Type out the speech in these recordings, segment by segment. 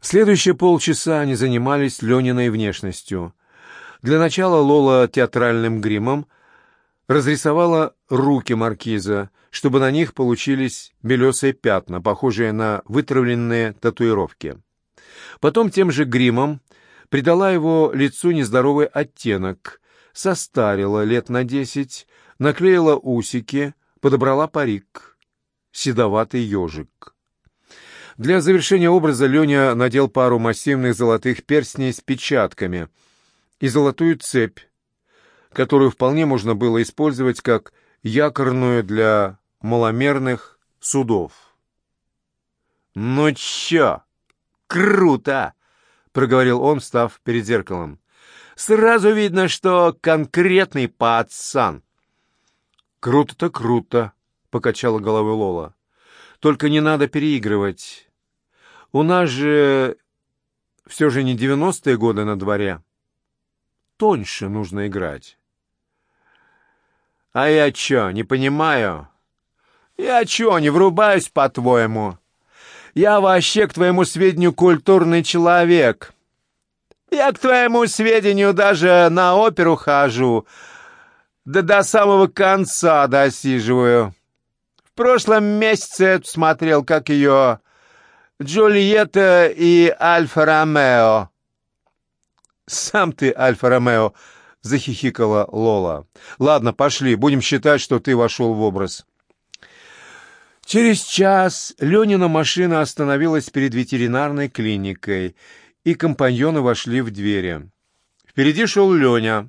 Следующие полчаса они занимались Лениной внешностью. Для начала Лола театральным гримом разрисовала руки маркиза, чтобы на них получились белесые пятна, похожие на вытравленные татуировки. Потом тем же гримом придала его лицу нездоровый оттенок, состарила лет на десять, наклеила усики, подобрала парик. Седоватый ежик. Для завершения образа Леня надел пару массивных золотых перстней с печатками и золотую цепь, которую вполне можно было использовать как якорную для маломерных судов. «Ну чё, круто!» — проговорил он, став перед зеркалом. «Сразу видно, что конкретный пацан». «Круто-то круто», — покачала головой Лола. «Только не надо переигрывать. У нас же все же не девяностые годы на дворе. Тоньше нужно играть. А я чё, не понимаю? Я чё, не врубаюсь, по-твоему? Я вообще, к твоему сведению, культурный человек. Я, к твоему сведению, даже на оперу хожу, да до самого конца досиживаю. В прошлом месяце смотрел, как ее Джульетта и Альфа-Ромео». «Сам ты Альфа-Ромео», — захихикала Лола. «Ладно, пошли, будем считать, что ты вошел в образ». Через час Ленина машина остановилась перед ветеринарной клиникой, и компаньоны вошли в двери. Впереди шел Леня,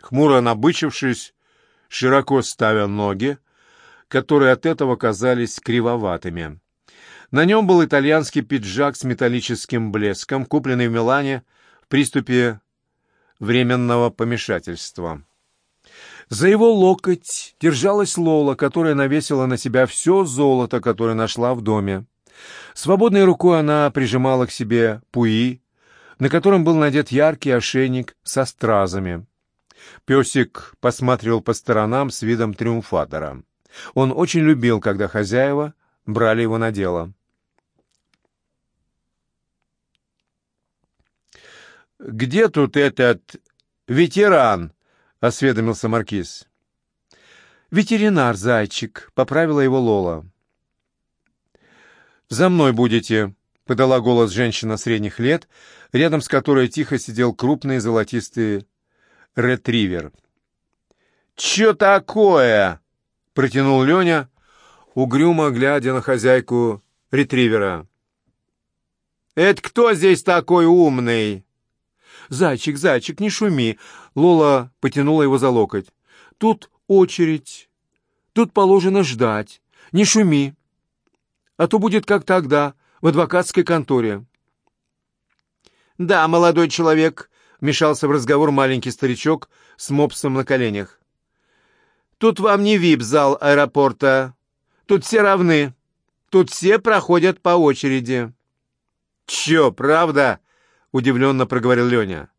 хмуро набычившись, широко ставя ноги, которые от этого казались кривоватыми. На нем был итальянский пиджак с металлическим блеском, купленный в Милане в приступе временного помешательства. За его локоть держалась Лола, которая навесила на себя все золото, которое нашла в доме. Свободной рукой она прижимала к себе пуи, на котором был надет яркий ошейник со стразами. Песик посматривал по сторонам с видом триумфатора. Он очень любил, когда хозяева брали его на дело. «Где тут этот ветеран?» — осведомился маркиз. «Ветеринар, зайчик», — поправила его Лола. «За мной будете», — подала голос женщина средних лет, рядом с которой тихо сидел крупный золотистый ретривер. «Чё такое?» — протянул Леня, угрюмо глядя на хозяйку ретривера. «Это кто здесь такой умный?» «Зайчик, зайчик, не шуми!» Лола потянула его за локоть. «Тут очередь. Тут положено ждать. Не шуми. А то будет как тогда, в адвокатской конторе». «Да, молодой человек», — вмешался в разговор маленький старичок с мопсом на коленях. «Тут вам не вип-зал аэропорта. Тут все равны. Тут все проходят по очереди». «Чё, правда?» — удивленно проговорил Леня.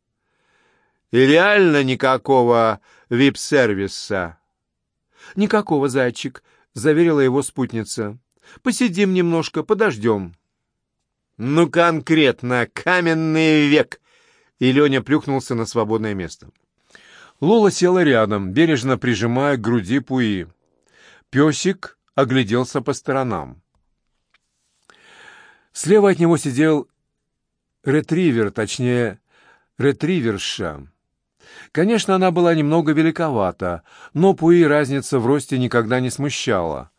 «И реально никакого вип-сервиса?» «Никакого, зайчик», — заверила его спутница. «Посидим немножко, подождем». «Ну, конкретно, каменный век!» И Леня плюхнулся на свободное место. Лола села рядом, бережно прижимая к груди пуи. Песик огляделся по сторонам. Слева от него сидел ретривер, точнее, ретриверша. Конечно, она была немного великовата, но Пуи разница в росте никогда не смущала.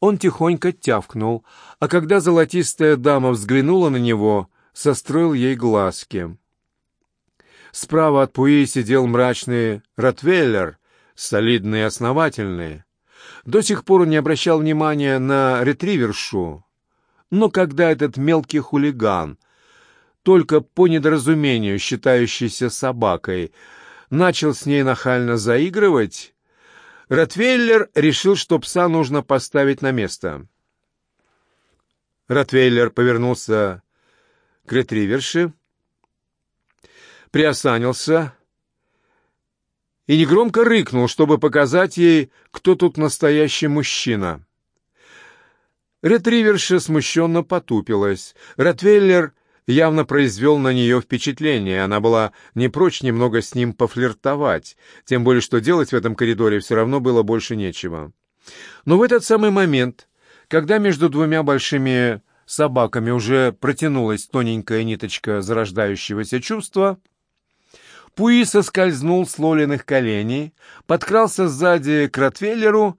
Он тихонько тявкнул, а когда золотистая дама взглянула на него, состроил ей глазки. Справа от Пуи сидел мрачный Ротвейлер, солидный и основательный. До сих пор он не обращал внимания на ретривершу, но когда этот мелкий хулиган — только по недоразумению считающийся собакой, начал с ней нахально заигрывать, Ротвейлер решил, что пса нужно поставить на место. Ротвейлер повернулся к ретриверше, приосанился и негромко рыкнул, чтобы показать ей, кто тут настоящий мужчина. Ретриверша смущенно потупилась. Ротвейлер явно произвел на нее впечатление. Она была не прочь немного с ним пофлиртовать, тем более что делать в этом коридоре все равно было больше нечего. Но в этот самый момент, когда между двумя большими собаками уже протянулась тоненькая ниточка зарождающегося чувства, Пуи соскользнул с Лолиных коленей, подкрался сзади к Ротвейлеру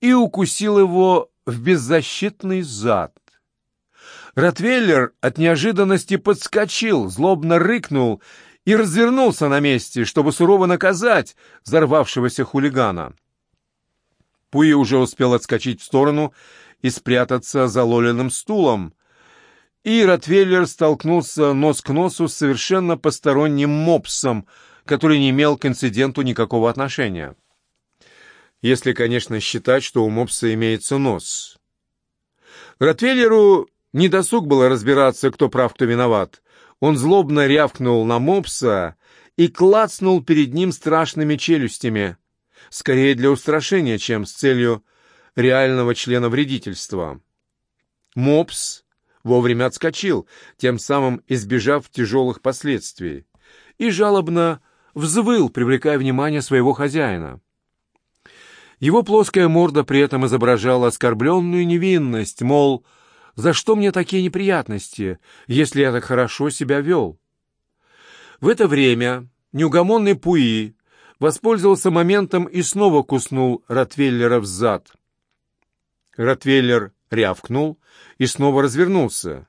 и укусил его в беззащитный зад. Ротвейлер от неожиданности подскочил, злобно рыкнул и развернулся на месте, чтобы сурово наказать взорвавшегося хулигана. Пуи уже успел отскочить в сторону и спрятаться за Лолиным стулом, и Ротвейлер столкнулся нос к носу с совершенно посторонним мопсом, который не имел к инциденту никакого отношения. Если, конечно, считать, что у мопса имеется нос. Ротвейлеру не досуг было разбираться, кто прав, кто виноват. Он злобно рявкнул на мопса и клацнул перед ним страшными челюстями, скорее для устрашения, чем с целью реального члена вредительства. Мопс вовремя отскочил, тем самым избежав тяжелых последствий, и жалобно взвыл, привлекая внимание своего хозяина. Его плоская морда при этом изображала оскорбленную невинность, мол, «За что мне такие неприятности, если я так хорошо себя вел?» В это время неугомонный Пуи воспользовался моментом и снова куснул Ротвейлера в зад. Ротвейлер рявкнул и снова развернулся.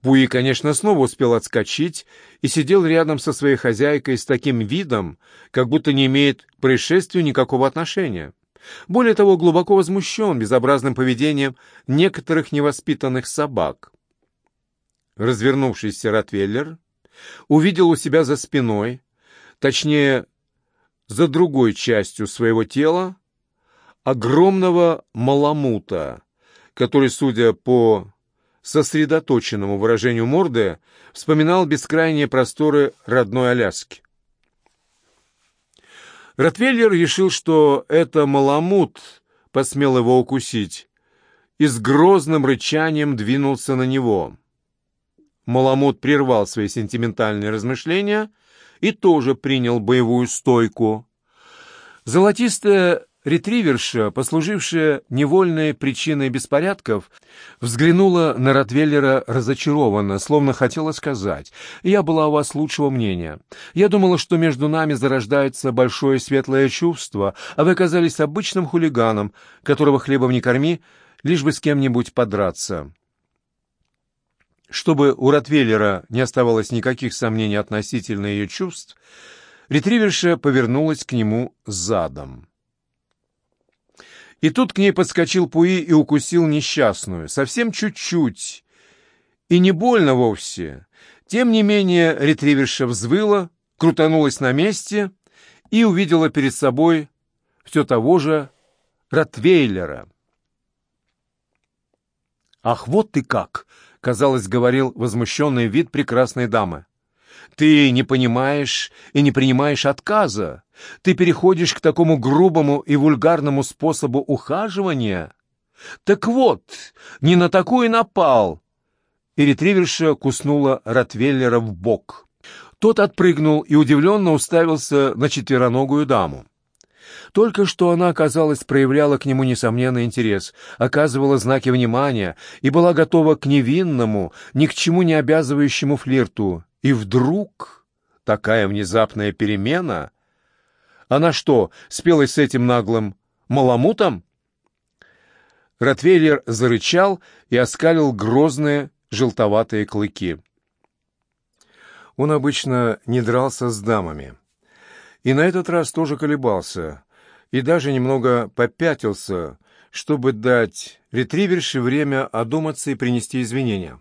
Пуи, конечно, снова успел отскочить и сидел рядом со своей хозяйкой с таким видом, как будто не имеет к происшествию никакого отношения. Более того, глубоко возмущен безобразным поведением некоторых невоспитанных собак. Развернувшийся Ротвейлер увидел у себя за спиной, точнее, за другой частью своего тела, огромного маламута, который, судя по сосредоточенному выражению морды, вспоминал бескрайние просторы родной Аляски. Ротвейлер решил, что это маламут посмел его укусить, и с грозным рычанием двинулся на него. Маламут прервал свои сентиментальные размышления и тоже принял боевую стойку. Золотистая Ретриверша, послужившая невольной причиной беспорядков, взглянула на Ротвейлера разочарованно, словно хотела сказать, «Я была у вас лучшего мнения. Я думала, что между нами зарождается большое светлое чувство, а вы оказались обычным хулиганом, которого хлебом не корми, лишь бы с кем-нибудь подраться». Чтобы у Ротвейлера не оставалось никаких сомнений относительно ее чувств, ретриверша повернулась к нему задом. И тут к ней подскочил Пуи и укусил несчастную. Совсем чуть-чуть. И не больно вовсе. Тем не менее ретриверша взвыла, крутанулась на месте и увидела перед собой все того же Ротвейлера. «Ах, вот ты как!» — казалось, говорил возмущенный вид прекрасной дамы. Ты не понимаешь и не принимаешь отказа. Ты переходишь к такому грубому и вульгарному способу ухаживания. Так вот, не на такой напал. И ретриверша куснула Ротвейлера в бок. Тот отпрыгнул и удивленно уставился на четвероногую даму. Только что она, казалось, проявляла к нему несомненный интерес, оказывала знаки внимания и была готова к невинному, ни к чему не обязывающему флирту. И вдруг такая внезапная перемена... Она что, спелась с этим наглым маламутом? Ротвейлер зарычал и оскалил грозные желтоватые клыки. Он обычно не дрался с дамами. И на этот раз тоже колебался, и даже немного попятился, чтобы дать ретриверше время одуматься и принести извинения.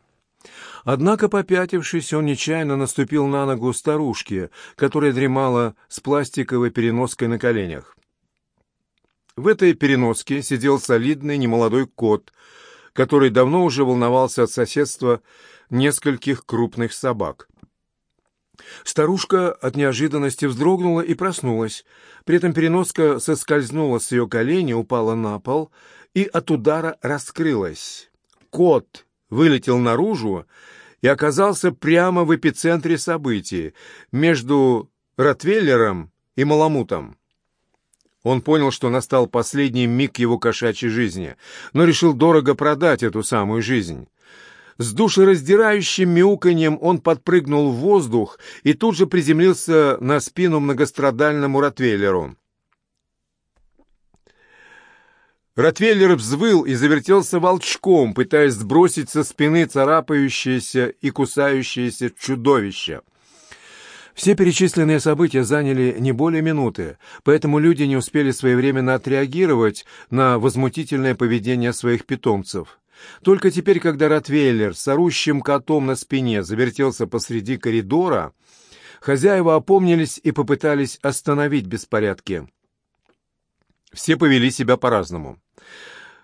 Однако, попятившись, он нечаянно наступил на ногу старушки, которая дремала с пластиковой переноской на коленях. В этой переноске сидел солидный немолодой кот, который давно уже волновался от соседства нескольких крупных собак. Старушка от неожиданности вздрогнула и проснулась. При этом переноска соскользнула с ее колени, упала на пол и от удара раскрылась. Кот вылетел наружу и оказался прямо в эпицентре событий, между Ротвейлером и Маламутом. Он понял, что настал последний миг его кошачьей жизни, но решил дорого продать эту самую жизнь. С душераздирающим мяуканьем он подпрыгнул в воздух и тут же приземлился на спину многострадальному Ротвейлеру. Ротвейлер взвыл и завертелся волчком, пытаясь сбросить со спины царапающееся и кусающееся чудовище. Все перечисленные события заняли не более минуты, поэтому люди не успели своевременно отреагировать на возмутительное поведение своих питомцев. Только теперь, когда Ротвейлер с орущим котом на спине завертелся посреди коридора, хозяева опомнились и попытались остановить беспорядки. Все повели себя по-разному.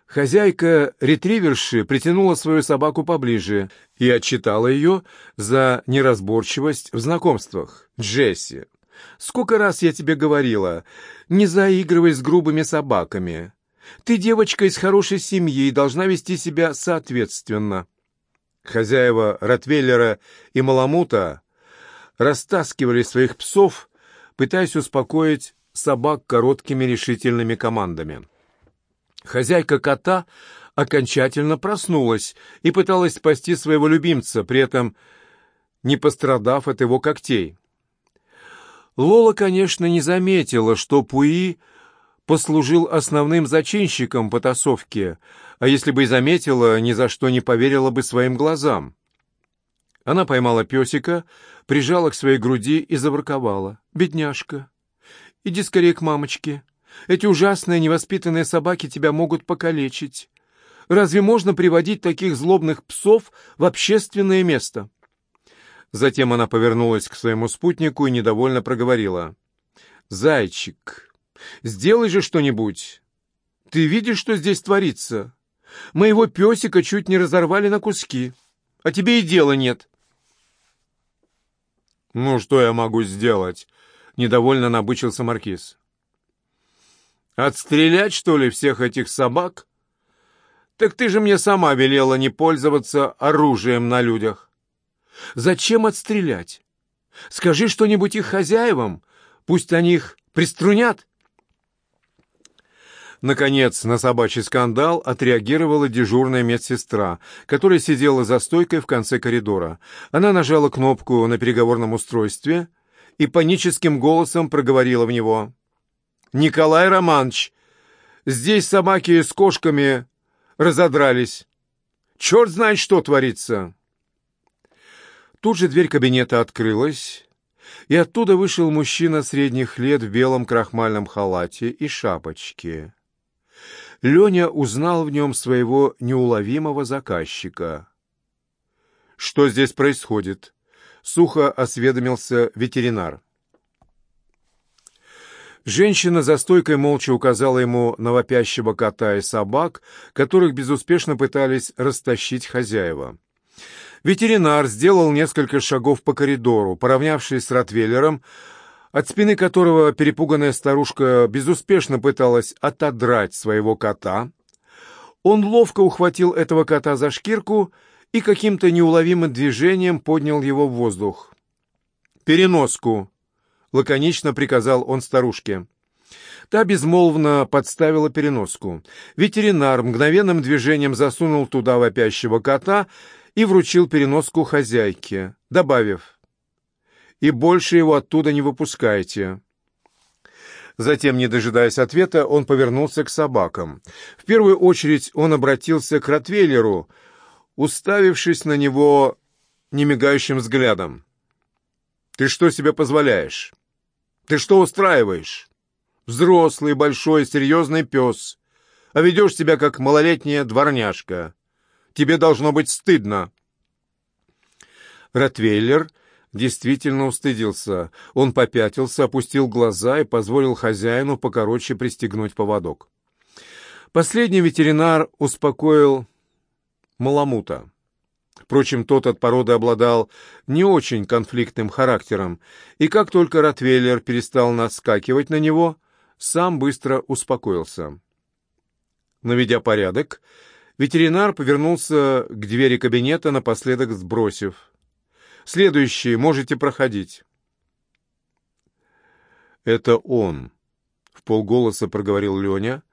Хозяйка ретриверши притянула свою собаку поближе и отчитала ее за неразборчивость в знакомствах. «Джесси, сколько раз я тебе говорила, не заигрывай с грубыми собаками. Ты девочка из хорошей семьи и должна вести себя соответственно». Хозяева Ротвейлера и Маламута растаскивали своих псов, пытаясь успокоить собак короткими решительными командами. Хозяйка кота окончательно проснулась и пыталась спасти своего любимца, при этом не пострадав от его когтей. Лола, конечно, не заметила, что Пуи послужил основным зачинщиком потасовки, а если бы и заметила, ни за что не поверила бы своим глазам. Она поймала песика, прижала к своей груди и заворковала. «Бедняжка, иди скорее к мамочке». Эти ужасные невоспитанные собаки тебя могут покалечить. Разве можно приводить таких злобных псов в общественное место?» Затем она повернулась к своему спутнику и недовольно проговорила. «Зайчик, сделай же что-нибудь. Ты видишь, что здесь творится? Моего песика чуть не разорвали на куски, а тебе и дела нет». «Ну, что я могу сделать?» — недовольно набычился Маркиз. Отстрелять, что ли, всех этих собак? Так ты же мне сама велела не пользоваться оружием на людях. Зачем отстрелять? Скажи что-нибудь их хозяевам, пусть они их приструнят. Наконец, на собачий скандал отреагировала дежурная медсестра, которая сидела за стойкой в конце коридора. Она нажала кнопку на переговорном устройстве и паническим голосом проговорила в него — Николай Романович, здесь собаки с кошками разодрались. Черт знает, что творится. Тут же дверь кабинета открылась, и оттуда вышел мужчина средних лет в белом крахмальном халате и шапочке. Леня узнал в нем своего неуловимого заказчика. «Что здесь происходит?» — сухо осведомился ветеринар. Женщина за стойкой молча указала ему на вопящего кота и собак, которых безуспешно пытались растащить хозяева. Ветеринар сделал несколько шагов по коридору, поравнявшись с Ротвейлером, от спины которого перепуганная старушка безуспешно пыталась отодрать своего кота. Он ловко ухватил этого кота за шкирку и каким-то неуловимым движением поднял его в воздух. «Переноску!» Лаконично приказал он старушке. Та безмолвно подставила переноску. Ветеринар мгновенным движением засунул туда вопящего кота и вручил переноску хозяйке, добавив «И больше его оттуда не выпускайте». Затем, не дожидаясь ответа, он повернулся к собакам. В первую очередь он обратился к Ротвейлеру, уставившись на него немигающим взглядом. «Ты что себе позволяешь?» Ты что устраиваешь? Взрослый, большой, серьезный пес. А ведешь себя, как малолетняя дворняжка. Тебе должно быть стыдно. Ротвейлер действительно устыдился. Он попятился, опустил глаза и позволил хозяину покороче пристегнуть поводок. Последний ветеринар успокоил Маламута. Впрочем, тот от породы обладал не очень конфликтным характером, и как только Ротвейлер перестал наскакивать на него, сам быстро успокоился. Наведя порядок, Ветеринар повернулся к двери кабинета, напоследок сбросив. «Следующий, можете проходить». «Это он», — в полголоса проговорил Леня,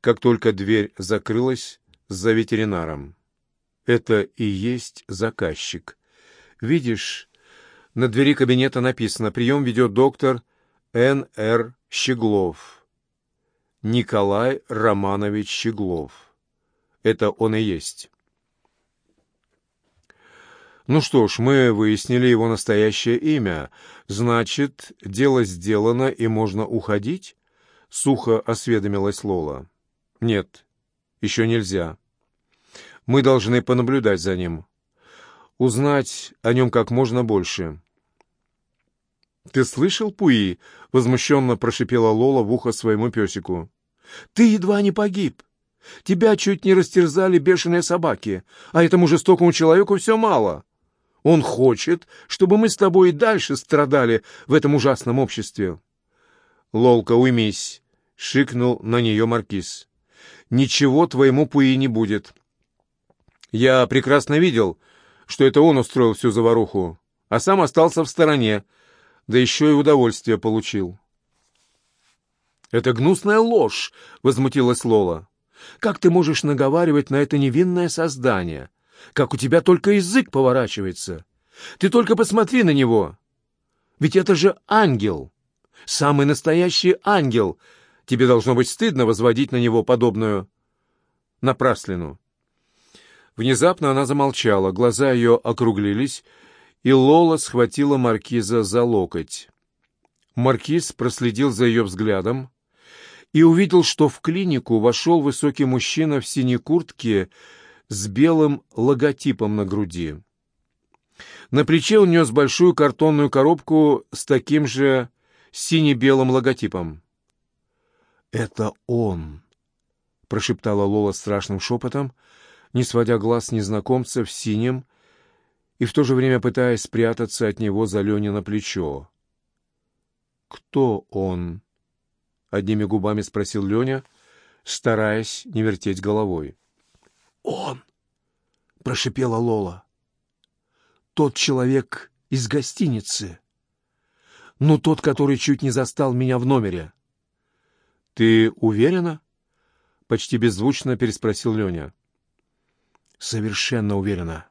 как только дверь закрылась за ветеринаром. «Это и есть заказчик. Видишь, на двери кабинета написано «Прием ведет доктор Н.Р. Щеглов». Николай Романович Щеглов. Это он и есть. Ну что ж, мы выяснили его настоящее имя. Значит, дело сделано и можно уходить? Сухо осведомилась Лола. Нет, еще нельзя. Мы должны понаблюдать за ним. Узнать о нем как можно больше. «Ты слышал, Пуи?» — возмущенно прошипела Лола в ухо своему песику. «Ты едва не погиб. Тебя чуть не растерзали бешеные собаки, а этому жестокому человеку все мало. Он хочет, чтобы мы с тобой и дальше страдали в этом ужасном обществе». «Лолка, уймись!» — шикнул на нее маркиз. «Ничего твоему Пуи не будет. Я прекрасно видел, что это он устроил всю заваруху, а сам остался в стороне, да еще и удовольствие получил». «Это гнусная ложь!» — возмутилась Лола. «Как ты можешь наговаривать на это невинное создание? Как у тебя только язык поворачивается? Ты только посмотри на него! Ведь это же ангел! Самый настоящий ангел! Тебе должно быть стыдно возводить на него подобную напраслину». Внезапно она замолчала, глаза ее округлились, и Лола схватила маркиза за локоть. Маркиз проследил за ее взглядом, и увидел, что в клинику вошел высокий мужчина в синей куртке с белым логотипом на груди. На плече он нес большую картонную коробку с таким же сине-белым логотипом. «Это он!» — прошептала Лола страшным шепотом, не сводя глаз незнакомца в синем и в то же время пытаясь спрятаться от него за Ленина плечо. «Кто он?» одними губами спросил Леня, стараясь не вертеть головой. «Он!» — прошипела Лола. «Тот человек из гостиницы. Ну, тот, который чуть не застал меня в номере». «Ты уверена?» — почти беззвучно переспросил Леня. «Совершенно уверена.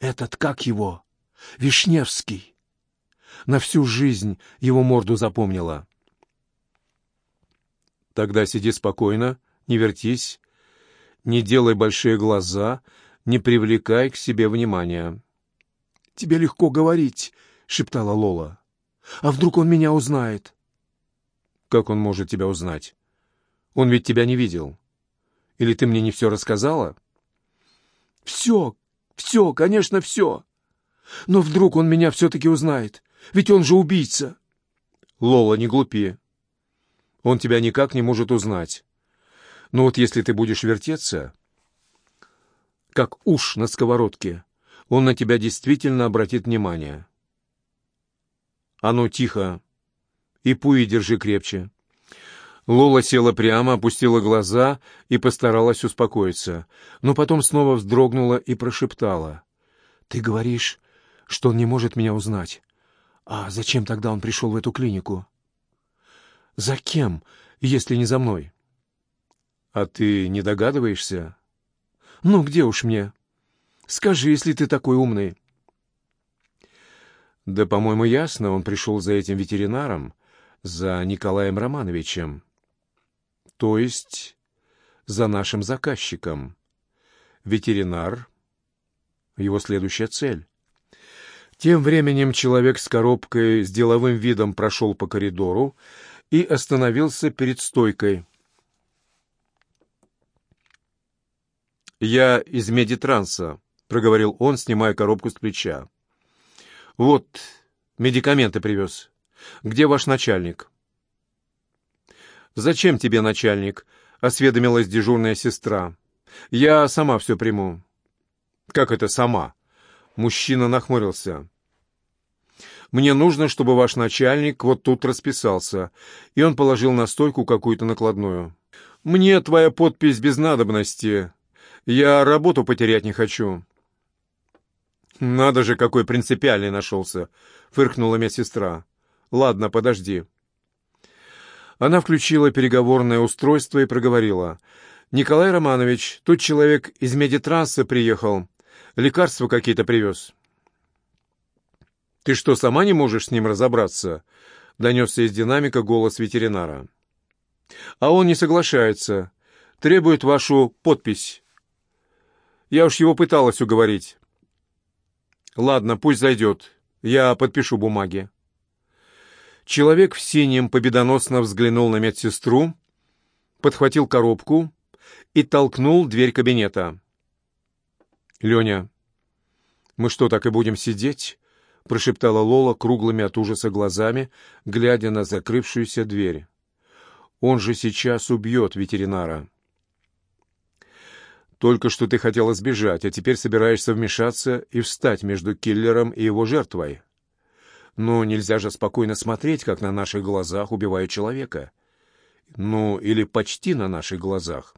Этот, как его, Вишневский. На всю жизнь его морду запомнила». Тогда сиди спокойно, не вертись, не делай большие глаза, не привлекай к себе внимания. — Тебе легко говорить, — шептала Лола. — А вдруг он меня узнает? — Как он может тебя узнать? Он ведь тебя не видел. Или ты мне не все рассказала? — Все, все, конечно, все. Но вдруг он меня все-таки узнает, ведь он же убийца. — Лола, не глупи. Он тебя никак не может узнать. Но вот если ты будешь вертеться, как уж на сковородке, он на тебя действительно обратит внимание. А ну, тихо. И пуи держи крепче. Лола села прямо, опустила глаза и постаралась успокоиться, но потом снова вздрогнула и прошептала. «Ты говоришь, что он не может меня узнать. А зачем тогда он пришел в эту клинику?» «За кем, если не за мной?» «А ты не догадываешься?» «Ну, где уж мне? Скажи, если ты такой умный». «Да, по-моему, ясно, он пришел за этим ветеринаром, за Николаем Романовичем. То есть за нашим заказчиком. Ветеринар — его следующая цель». Тем временем человек с коробкой с деловым видом прошел по коридору, и остановился перед стойкой. «Я из медитранса», — проговорил он, снимая коробку с плеча. «Вот, медикаменты привез. Где ваш начальник?» «Зачем тебе начальник?» — осведомилась дежурная сестра. «Я сама все приму». «Как это сама?» Мужчина нахмурился. Мне нужно, чтобы ваш начальник вот тут расписался». И он положил на стойку какую-то накладную. «Мне твоя подпись без надобности. Я работу потерять не хочу». «Надо же, какой принципиальный нашелся!» — фыркнула медсестра. «Ладно, подожди». Она включила переговорное устройство и проговорила. «Николай Романович, тут человек из медитрассы приехал. Лекарства какие-то привез». «Ты что, сама не можешь с ним разобраться?» — донесся из динамика голос ветеринара. «А он не соглашается. Требует вашу подпись. Я уж его пыталась уговорить». «Ладно, пусть зайдет. Я подпишу бумаги». Человек в синем победоносно взглянул на медсестру, подхватил коробку и толкнул дверь кабинета. «Леня, мы что, так и будем сидеть?» — прошептала Лола круглыми от ужаса глазами, глядя на закрывшуюся дверь. «Он же сейчас убьет ветеринара». «Только что ты хотела сбежать, а теперь собираешься вмешаться и встать между киллером и его жертвой». Но нельзя же спокойно смотреть, как на наших глазах убивают человека. Ну, или почти на наших глазах.